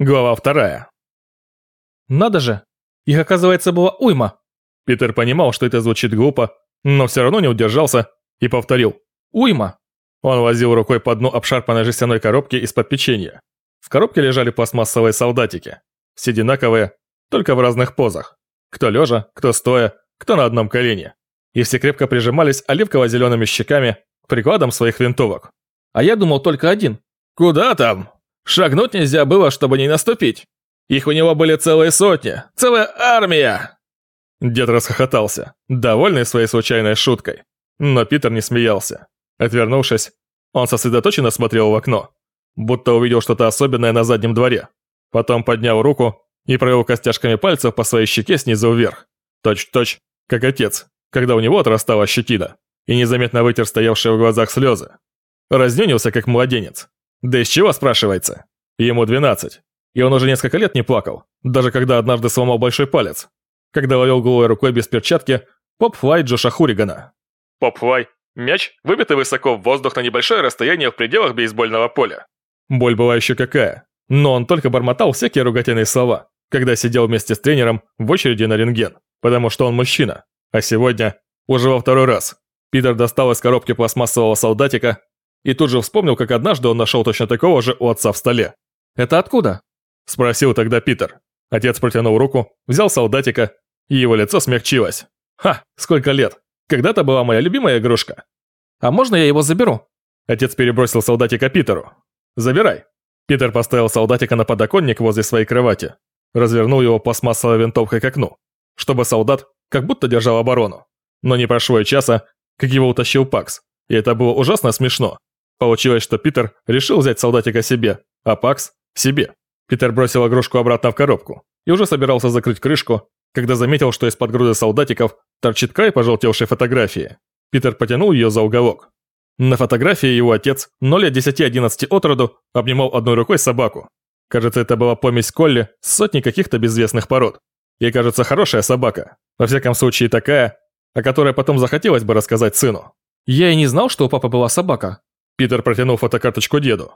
Глава вторая. Надо же, их оказывается было уйма. Питер понимал, что это звучит глупо, но все равно не удержался и повторил. Уйма. Он возил рукой по дну обшарпанной жестяной коробки из-под печенья. В коробке лежали пластмассовые солдатики. Все одинаковые, только в разных позах. Кто лежа, кто стоя, кто на одном колене. И все крепко прижимались оливково-зелеными щеками к прикладам своих винтовок. А я думал только один. Куда там? Шагнуть нельзя было, чтобы не наступить. Их у него были целые сотни, целая армия!» Дед расхохотался, довольный своей случайной шуткой. Но Питер не смеялся. Отвернувшись, он сосредоточенно смотрел в окно, будто увидел что-то особенное на заднем дворе. Потом поднял руку и провел костяшками пальцев по своей щеке снизу вверх. Точь-в-точь, как отец, когда у него отрастала щетина, и незаметно вытер стоявшие в глазах слезы. Разнюнился, как младенец. Да из чего, спрашивается? Ему 12. И он уже несколько лет не плакал, даже когда однажды сломал большой палец. Когда ловил голой рукой без перчатки поп-флай Джоша Хуригана. Поп-флай – мяч, выбитый высоко в воздух на небольшое расстояние в пределах бейсбольного поля. Боль была еще какая. Но он только бормотал всякие ругательные слова, когда сидел вместе с тренером в очереди на рентген, потому что он мужчина. А сегодня, уже во второй раз, Питер достал из коробки пластмассового солдатика и тут же вспомнил, как однажды он нашел точно такого же у отца в столе. «Это откуда?» – спросил тогда Питер. Отец протянул руку, взял солдатика, и его лицо смягчилось. «Ха, сколько лет! Когда-то была моя любимая игрушка!» «А можно я его заберу?» Отец перебросил солдатика Питеру. «Забирай!» Питер поставил солдатика на подоконник возле своей кровати, развернул его пластмассовой винтовкой к окну, чтобы солдат как будто держал оборону. Но не прошло и часа, как его утащил Пакс, и это было ужасно смешно. Получилось, что Питер решил взять солдатика себе, а Пакс – себе. Питер бросил игрушку обратно в коробку и уже собирался закрыть крышку, когда заметил, что из-под груды солдатиков торчит край пожелтевшей фотографии. Питер потянул ее за уголок. На фотографии его отец, 0 лет 10-11 от роду, обнимал одной рукой собаку. Кажется, это была помесь Колли с сотней каких-то безвестных пород. И кажется, хорошая собака. Во всяком случае, такая, о которой потом захотелось бы рассказать сыну. Я и не знал, что у папы была собака. Питер протянул фотокарточку деду.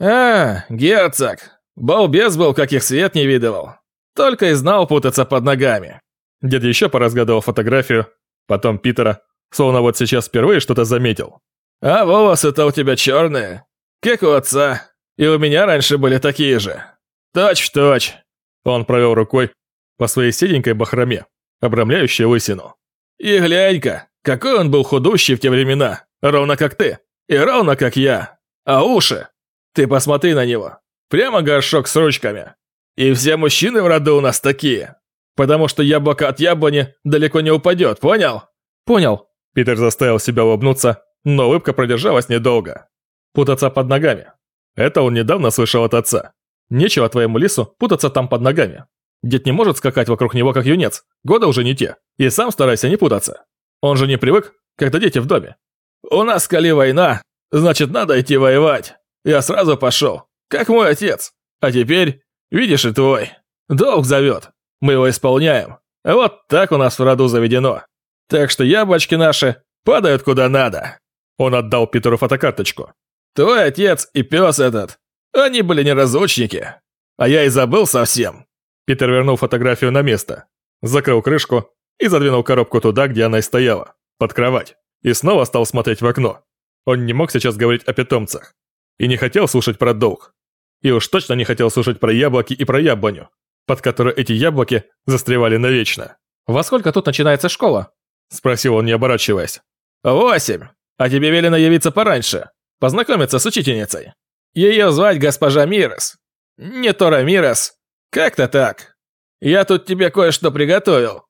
«А, герцог. Балбес был, каких свет не видывал. Только и знал путаться под ногами». Дед еще поразгадывал фотографию, потом Питера, словно вот сейчас впервые что-то заметил. «А волосы-то у тебя черные, как у отца, и у меня раньше были такие же. Точь в точь». Он провел рукой по своей седенькой бахроме, обрамляющей лысину. «И глянь-ка, какой он был худущий в те времена, ровно как ты». И ровно как я. А уши? Ты посмотри на него. Прямо горшок с ручками. И все мужчины в роду у нас такие. Потому что яблоко от яблони далеко не упадет, понял? Понял. Питер заставил себя улыбнуться, но улыбка продержалась недолго. Путаться под ногами. Это он недавно слышал от отца. Нечего твоему лису путаться там под ногами. Дед не может скакать вокруг него как юнец. Года уже не те. И сам старайся не путаться. Он же не привык, когда дети в доме. «У нас Скале война, значит, надо идти воевать. Я сразу пошел, как мой отец. А теперь, видишь и твой. Долг зовет. Мы его исполняем. Вот так у нас в роду заведено. Так что яблочки наши падают куда надо». Он отдал Питеру фотокарточку. «Твой отец и пес этот, они были неразлучники. А я и забыл совсем». Питер вернул фотографию на место, закрыл крышку и задвинул коробку туда, где она и стояла, под кровать и снова стал смотреть в окно. Он не мог сейчас говорить о питомцах. И не хотел слушать про долг. И уж точно не хотел слушать про яблоки и про яблоню, под которой эти яблоки застревали навечно. «Во сколько тут начинается школа?» Спросил он, не оборачиваясь. «Восемь. А тебе велено явиться пораньше. Познакомиться с учительницей. Ее звать госпожа Мирос. Не Тора Мирос. Как-то так. Я тут тебе кое-что приготовил».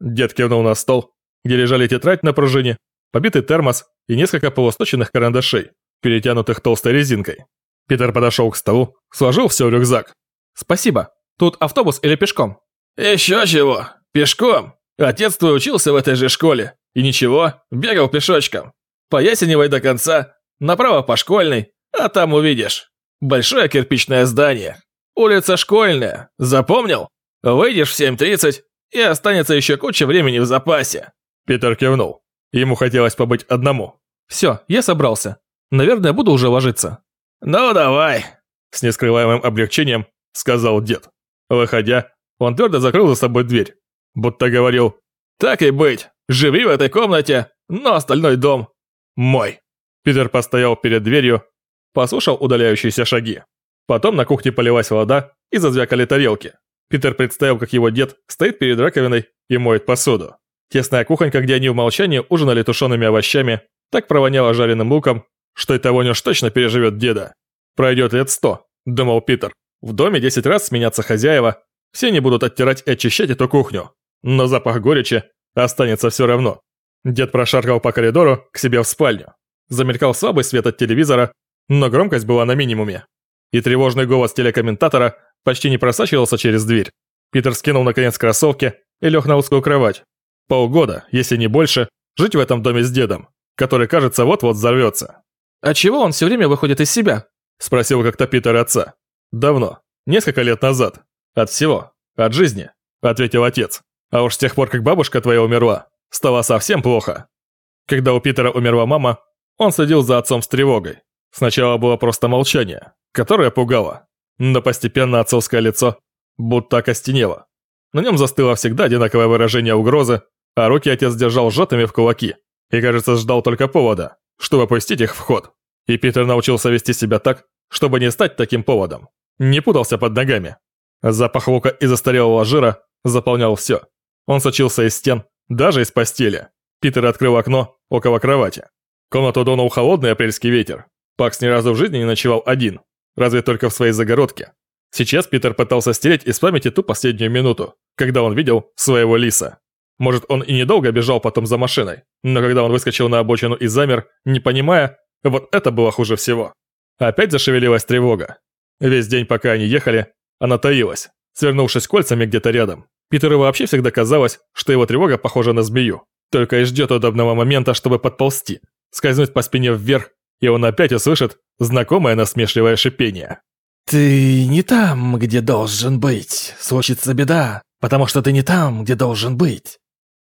Дед кивнул на стол, где лежали тетрадь на пружине побитый термос и несколько полусточенных карандашей, перетянутых толстой резинкой. Питер подошел к столу, сложил все в рюкзак. «Спасибо. Тут автобус или пешком?» «Еще чего. Пешком. Отец твой учился в этой же школе. И ничего, бегал пешочком. По Ясеневой до конца, направо по Школьной, а там увидишь. Большое кирпичное здание. Улица Школьная. Запомнил? Выйдешь в 7.30 и останется еще куча времени в запасе». Питер кивнул. Ему хотелось побыть одному. «Все, я собрался. Наверное, буду уже ложиться». «Ну, давай». С нескрываемым облегчением — сказал дед. Выходя, он твердо закрыл за собой дверь, будто говорил «Так и быть, живи в этой комнате, но остальной дом мой». Питер постоял перед дверью, послушал удаляющиеся шаги. Потом на кухне полилась вода и зазвякали тарелки. Питер представил, как его дед стоит перед раковиной и моет посуду. Тесная кухонька, где они в молчании ужинали тушеными овощами, так провоняла жареным луком, что эта вонь уж точно переживет деда. Пройдет лет сто, думал Питер. В доме десять раз сменятся хозяева, все не будут оттирать и очищать эту кухню. Но запах горечи останется все равно. Дед прошаркал по коридору к себе в спальню. Замелькал слабый свет от телевизора, но громкость была на минимуме. И тревожный голос телекомментатора почти не просачивался через дверь. Питер скинул наконец кроссовки и лег на узкую кровать. Полгода, если не больше, жить в этом доме с дедом, который, кажется, вот-вот взорвется. «А чего он все время выходит из себя?» – спросил как-то Питер отца. «Давно. Несколько лет назад. От всего. От жизни», – ответил отец. «А уж с тех пор, как бабушка твоя умерла, стало совсем плохо». Когда у Питера умерла мама, он следил за отцом с тревогой. Сначала было просто молчание, которое пугало. Но постепенно отцовское лицо будто окостенело. На нем застыло всегда одинаковое выражение угрозы, а руки отец держал сжатыми в кулаки и, кажется, ждал только повода, чтобы пустить их в ход. И Питер научился вести себя так, чтобы не стать таким поводом. Не путался под ногами. Запах лука и застарелого жира заполнял все. Он сочился из стен, даже из постели. Питер открыл окно около кровати. Комнату дунул холодный апрельский ветер. Пакс ни разу в жизни не ночевал один, разве только в своей загородке. Сейчас Питер пытался стереть из памяти ту последнюю минуту, когда он видел своего лиса. Может, он и недолго бежал потом за машиной, но когда он выскочил на обочину и замер, не понимая, вот это было хуже всего. Опять зашевелилась тревога. Весь день, пока они ехали, она таилась, свернувшись кольцами где-то рядом. Питеру вообще всегда казалось, что его тревога похожа на змею, только и ждет удобного момента, чтобы подползти, скользнуть по спине вверх, и он опять услышит знакомое насмешливое шипение. «Ты не там, где должен быть. Случится беда, потому что ты не там, где должен быть».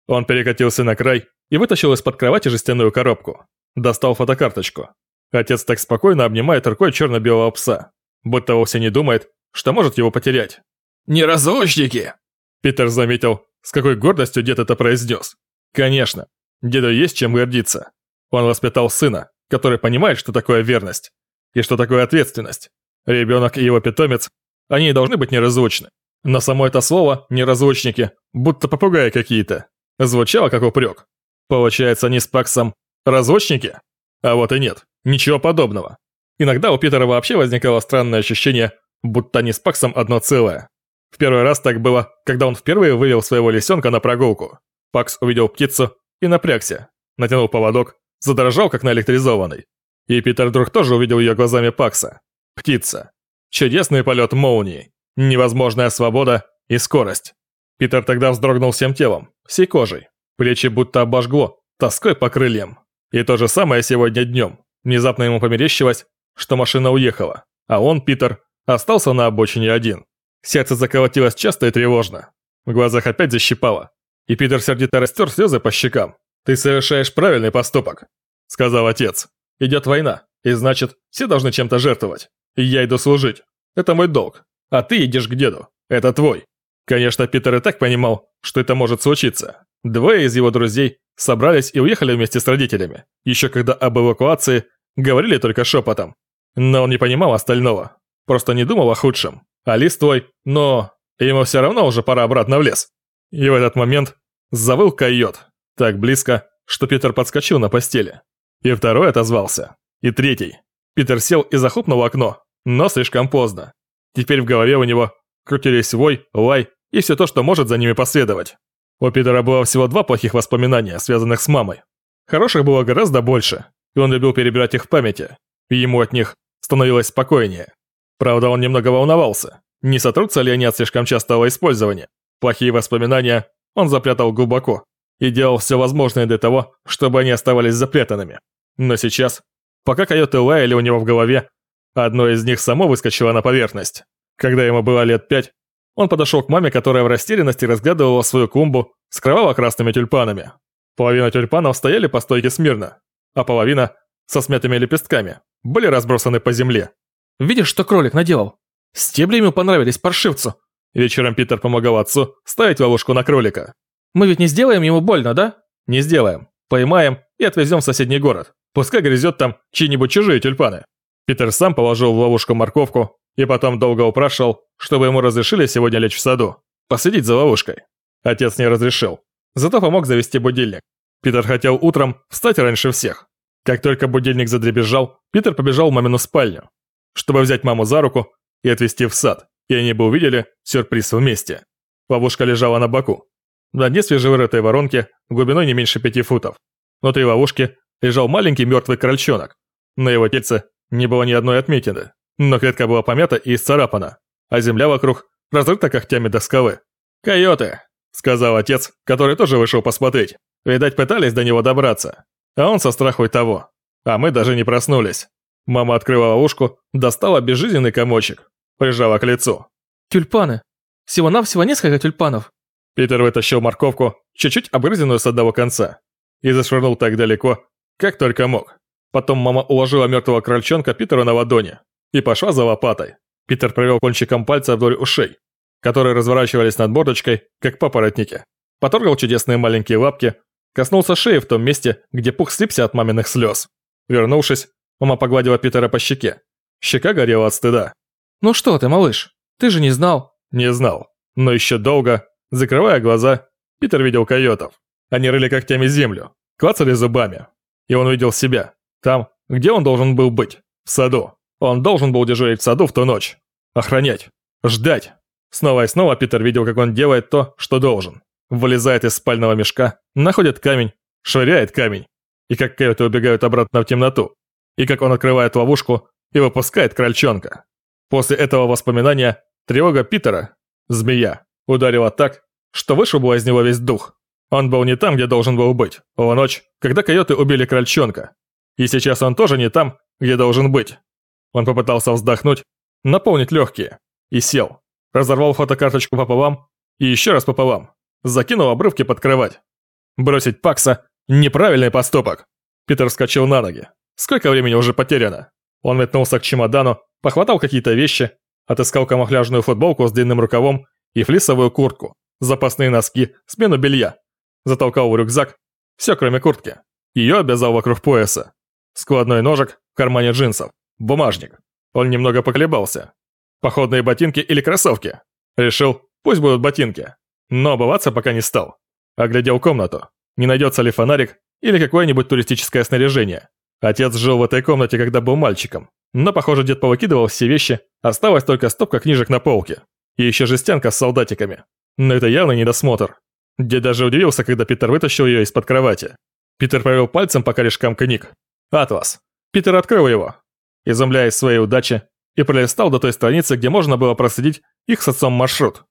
Он перекатился на край и вытащил из-под кровати жестяную коробку. Достал фотокарточку. Отец так спокойно обнимает рукой черно-белого пса, будто вовсе не думает, что может его потерять. «Неразлучники!» Питер заметил, с какой гордостью дед это произнес. Конечно, деду есть чем гордиться. Он воспитал сына, который понимает, что такое верность и что такое ответственность. Ребенок и его питомец, они должны быть неразлучны. Но само это слово «неразлучники», будто попугаи какие-то, звучало как упрек. Получается, они с Паксом разлучники? А вот и нет, ничего подобного. Иногда у Питера вообще возникало странное ощущение, будто они с Паксом одно целое. В первый раз так было, когда он впервые вывел своего лисенка на прогулку. Пакс увидел птицу и напрягся, натянул поводок, задрожал как наэлектризованный. И Питер вдруг тоже увидел ее глазами Пакса. Птица. Чудесный полет молнии. Невозможная свобода и скорость. Питер тогда вздрогнул всем телом, всей кожей. Плечи будто обожгло, тоской по крыльям. И то же самое сегодня днем. Внезапно ему померещилось, что машина уехала, а он, Питер, остался на обочине один. Сердце заколотилось часто и тревожно. В глазах опять защипало. И Питер сердито растер слезы по щекам. «Ты совершаешь правильный поступок», — сказал отец. «Идет война, и значит, все должны чем-то жертвовать. Я иду служить. Это мой долг. А ты идешь к деду. Это твой. Конечно, Питер и так понимал, что это может случиться. Двое из его друзей собрались и уехали вместе с родителями, еще когда об эвакуации говорили только шепотом. Но он не понимал остального. Просто не думал о худшем. Алис твой, но ему все равно уже пора обратно в лес. И в этот момент завыл койот. Так близко, что Питер подскочил на постели. И второй отозвался. И третий. Питер сел и захлопнул окно, но слишком поздно. Теперь в голове у него крутились вой, лай и все то, что может за ними последовать. У Питера было всего два плохих воспоминания, связанных с мамой. Хороших было гораздо больше, и он любил перебирать их в памяти, и ему от них становилось спокойнее. Правда, он немного волновался, не сотрутся ли они от слишком частого использования. Плохие воспоминания он запрятал глубоко и делал все возможное для того, чтобы они оставались запрятанными. Но сейчас, пока койоты лаяли у него в голове, Одно из них само выскочило на поверхность. Когда ему было лет пять, он подошел к маме, которая в растерянности разглядывала свою клумбу с кроваво-красными тюльпанами. Половина тюльпанов стояли по стойке смирно, а половина, со смятыми лепестками, были разбросаны по земле. «Видишь, что кролик наделал?» – Стебли ему понравились паршивцу. Вечером Питер помогал отцу ставить ловушку на кролика. Мы ведь не сделаем ему больно, да? Не сделаем. Поймаем и отвезем в соседний город. Пускай грызет там чьи-нибудь чужие тюльпаны. Питер сам положил в ловушку морковку и потом долго упрашивал, чтобы ему разрешили сегодня лечь в саду, последить за ловушкой. Отец не разрешил. Зато помог завести будильник. Питер хотел утром встать раньше всех. Как только будильник задребезжал, Питер побежал в мамину спальню, чтобы взять маму за руку и отвезти в сад и они бы увидели сюрприз вместе. Ловушка лежала на боку. На дне свежевырытой воронки глубиной не меньше пяти футов. Внутри ловушки лежал маленький мертвый крольчонок. На его тельце не было ни одной отметины, но клетка была помята и исцарапана, а земля вокруг разрыта когтями до скалы. «Койоты!» – сказал отец, который тоже вышел посмотреть. Видать, пытались до него добраться. А он со страху и того. А мы даже не проснулись. Мама открыла ловушку, достала безжизненный комочек, прижала к лицу. «Тюльпаны. Всего-навсего несколько тюльпанов». Питер вытащил морковку, чуть-чуть обгрызенную с одного конца, и зашвырнул так далеко, как только мог. Потом мама уложила мертвого крольчонка Питеру на ладони и пошла за лопатой. Питер провел кончиком пальца вдоль ушей, которые разворачивались над мордочкой, как папоротники. Поторгал чудесные маленькие лапки, коснулся шеи в том месте, где пух слипся от маминых слез. Вернувшись, мама погладила Питера по щеке. Щека горела от стыда. «Ну что ты, малыш, ты же не знал». Не знал. Но еще долго, закрывая глаза, Питер видел койотов. Они рыли когтями землю, клацали зубами. И он увидел себя, там, где он должен был быть, в саду. Он должен был дежурить в саду в ту ночь. Охранять. Ждать. Снова и снова Питер видел, как он делает то, что должен. Вылезает из спального мешка, находит камень, швыряет камень. И как койоты убегают обратно в темноту. И как он открывает ловушку и выпускает крольчонка. После этого воспоминания тревога Питера, змея, ударила так, что вышибла из него весь дух. Он был не там, где должен был быть, в ночь, когда койоты убили крольчонка. И сейчас он тоже не там, где должен быть. Он попытался вздохнуть, наполнить легкие, и сел. Разорвал фотокарточку пополам и еще раз пополам. Закинул обрывки под кровать. Бросить Пакса – неправильный поступок. Питер вскочил на ноги. Сколько времени уже потеряно? Он метнулся к чемодану, похватал какие-то вещи, отыскал камуфляжную футболку с длинным рукавом и флисовую куртку, запасные носки, смену белья. Затолкал в рюкзак, все кроме куртки. Ее обвязал вокруг пояса. Складной ножик в кармане джинсов, бумажник. Он немного поколебался. Походные ботинки или кроссовки? Решил, пусть будут ботинки. Но обуваться пока не стал. Оглядел комнату. Не найдется ли фонарик или какое-нибудь туристическое снаряжение. Отец жил в этой комнате, когда был мальчиком. Но, похоже, дед повыкидывал все вещи, осталась только стопка книжек на полке. И еще жестянка с солдатиками. Но это явно недосмотр. Дед даже удивился, когда Питер вытащил ее из-под кровати. Питер провел пальцем по корешкам книг. «Атлас». Питер открыл его, изумляясь своей удаче, и пролистал до той страницы, где можно было проследить их с отцом маршрут.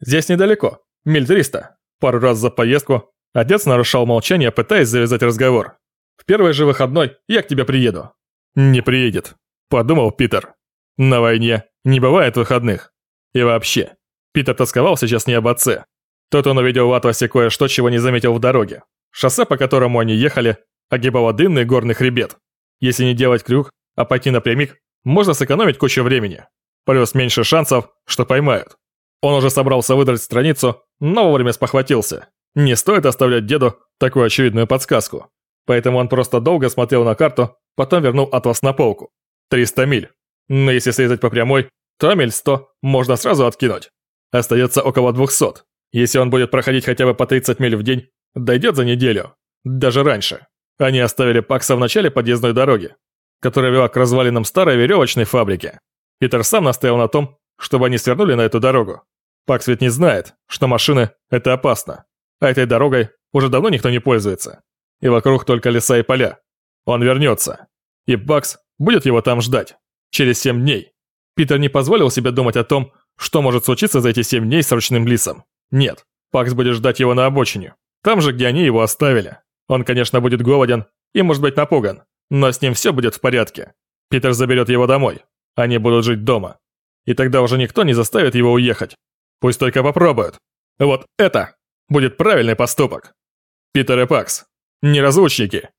Здесь недалеко, миль 300. Пару раз за поездку отец нарушал молчание, пытаясь завязать разговор. В первый же выходной я к тебе приеду». «Не приедет», – подумал Питер. «На войне не бывает выходных. И вообще, Питер тосковал сейчас не об отце. Тут он увидел в Атласе кое-что, чего не заметил в дороге. Шоссе, по которому они ехали, огибало дымный горный хребет. Если не делать крюк, а пойти напрямик, можно сэкономить кучу времени. Плюс меньше шансов, что поймают. Он уже собрался выдрать страницу, но вовремя спохватился. Не стоит оставлять деду такую очевидную подсказку. Поэтому он просто долго смотрел на карту, потом вернул атлас на полку. 300 миль. Но если срезать по прямой, то миль 100 можно сразу откинуть. Остается около 200. Если он будет проходить хотя бы по 30 миль в день, дойдет за неделю. Даже раньше. Они оставили Пакса в начале подъездной дороги, которая вела к развалинам старой веревочной фабрики. Питер сам настоял на том, чтобы они свернули на эту дорогу. Пакс ведь не знает, что машины – это опасно. А этой дорогой уже давно никто не пользуется и вокруг только леса и поля. Он вернется. И Бакс будет его там ждать. Через семь дней. Питер не позволил себе думать о том, что может случиться за эти семь дней с ручным лисом. Нет, Бакс будет ждать его на обочине. Там же, где они его оставили. Он, конечно, будет голоден и, может быть, напуган. Но с ним все будет в порядке. Питер заберет его домой. Они будут жить дома. И тогда уже никто не заставит его уехать. Пусть только попробуют. Вот это будет правильный поступок. Питер и Пакс. Неразлучники.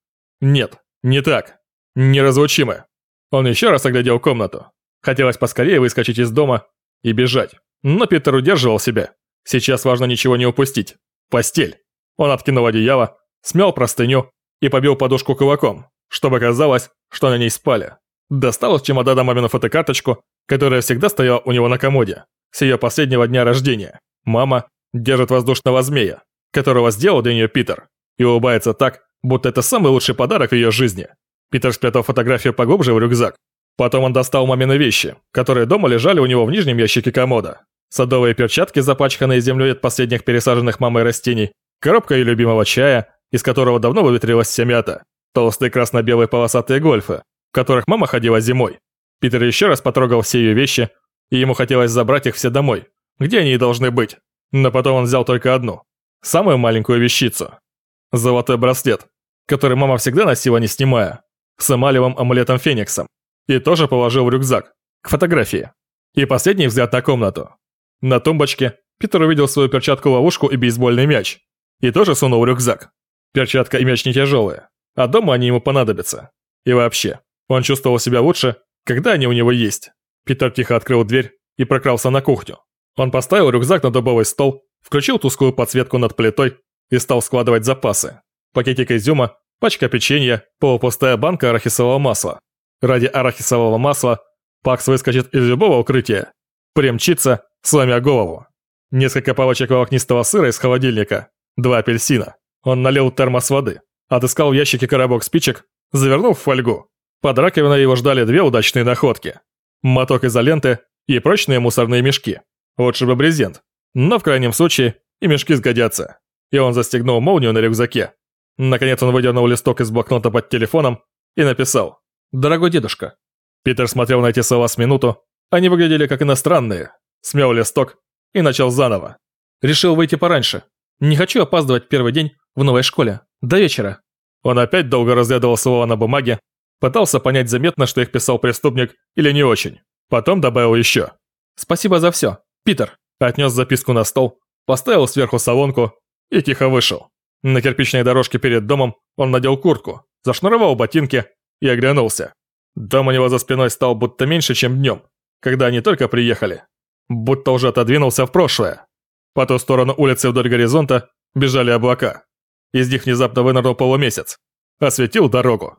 Нет, не так. Неразлучимы. Он еще раз оглядел комнату. Хотелось поскорее выскочить из дома и бежать. Но Питер удерживал себя. Сейчас важно ничего не упустить. Постель. Он откинул одеяло, смял простыню и побил подушку кулаком, чтобы казалось, что на ней спали. Достал из чемодана мамину фотокарточку, которая всегда стояла у него на комоде, с ее последнего дня рождения. Мама держит воздушного змея, которого сделал для нее Питер, и улыбается так, будто это самый лучший подарок в ее жизни. Питер спрятал фотографию поглубже в рюкзак. Потом он достал мамины вещи, которые дома лежали у него в нижнем ящике комода. Садовые перчатки, запачканные землей от последних пересаженных мамой растений, коробка ее любимого чая, из которого давно выветрилась вся мята, толстые красно-белые полосатые гольфы, в которых мама ходила зимой. Питер еще раз потрогал все ее вещи, и ему хотелось забрать их все домой, где они и должны быть. Но потом он взял только одну, самую маленькую вещицу. Золотой браслет, который мама всегда носила не снимая, с эмалевым амулетом Фениксом, и тоже положил в рюкзак, к фотографии. И последний взгляд на комнату. На тумбочке Питер увидел свою перчатку-ловушку и бейсбольный мяч, и тоже сунул в рюкзак. Перчатка и мяч не тяжелые, а дома они ему понадобятся. И вообще, он чувствовал себя лучше, когда они у него есть. Питер тихо открыл дверь и прокрался на кухню. Он поставил рюкзак на дубовый стол, включил тусклую подсветку над плитой и стал складывать запасы. Пакетик изюма, пачка печенья, полупустая банка арахисового масла. Ради арахисового масла Пакс выскочит из любого укрытия, примчится, сломя голову. Несколько палочек волокнистого сыра из холодильника, два апельсина. Он налил термос воды, отыскал в ящике коробок спичек, завернул в фольгу. Под раковиной его ждали две удачные находки. Моток изоленты и прочные мусорные мешки. Лучше бы брезент. Но в крайнем случае и мешки сгодятся. И он застегнул молнию на рюкзаке. Наконец он выдернул листок из блокнота под телефоном и написал «Дорогой дедушка». Питер смотрел на эти слова с минуту. Они выглядели как иностранные. Смел листок и начал заново. Решил выйти пораньше. Не хочу опаздывать первый день в новой школе. До вечера. Он опять долго разглядывал слова на бумаге, пытался понять заметно, что их писал преступник или не очень. Потом добавил еще. «Спасибо за все, Питер». Отнес записку на стол, поставил сверху солонку и тихо вышел. На кирпичной дорожке перед домом он надел куртку, зашнуровал ботинки и оглянулся. Дом у него за спиной стал будто меньше, чем днем, когда они только приехали. Будто уже отодвинулся в прошлое. По ту сторону улицы вдоль горизонта бежали облака. Из них внезапно вынырнул полумесяц. Осветил дорогу.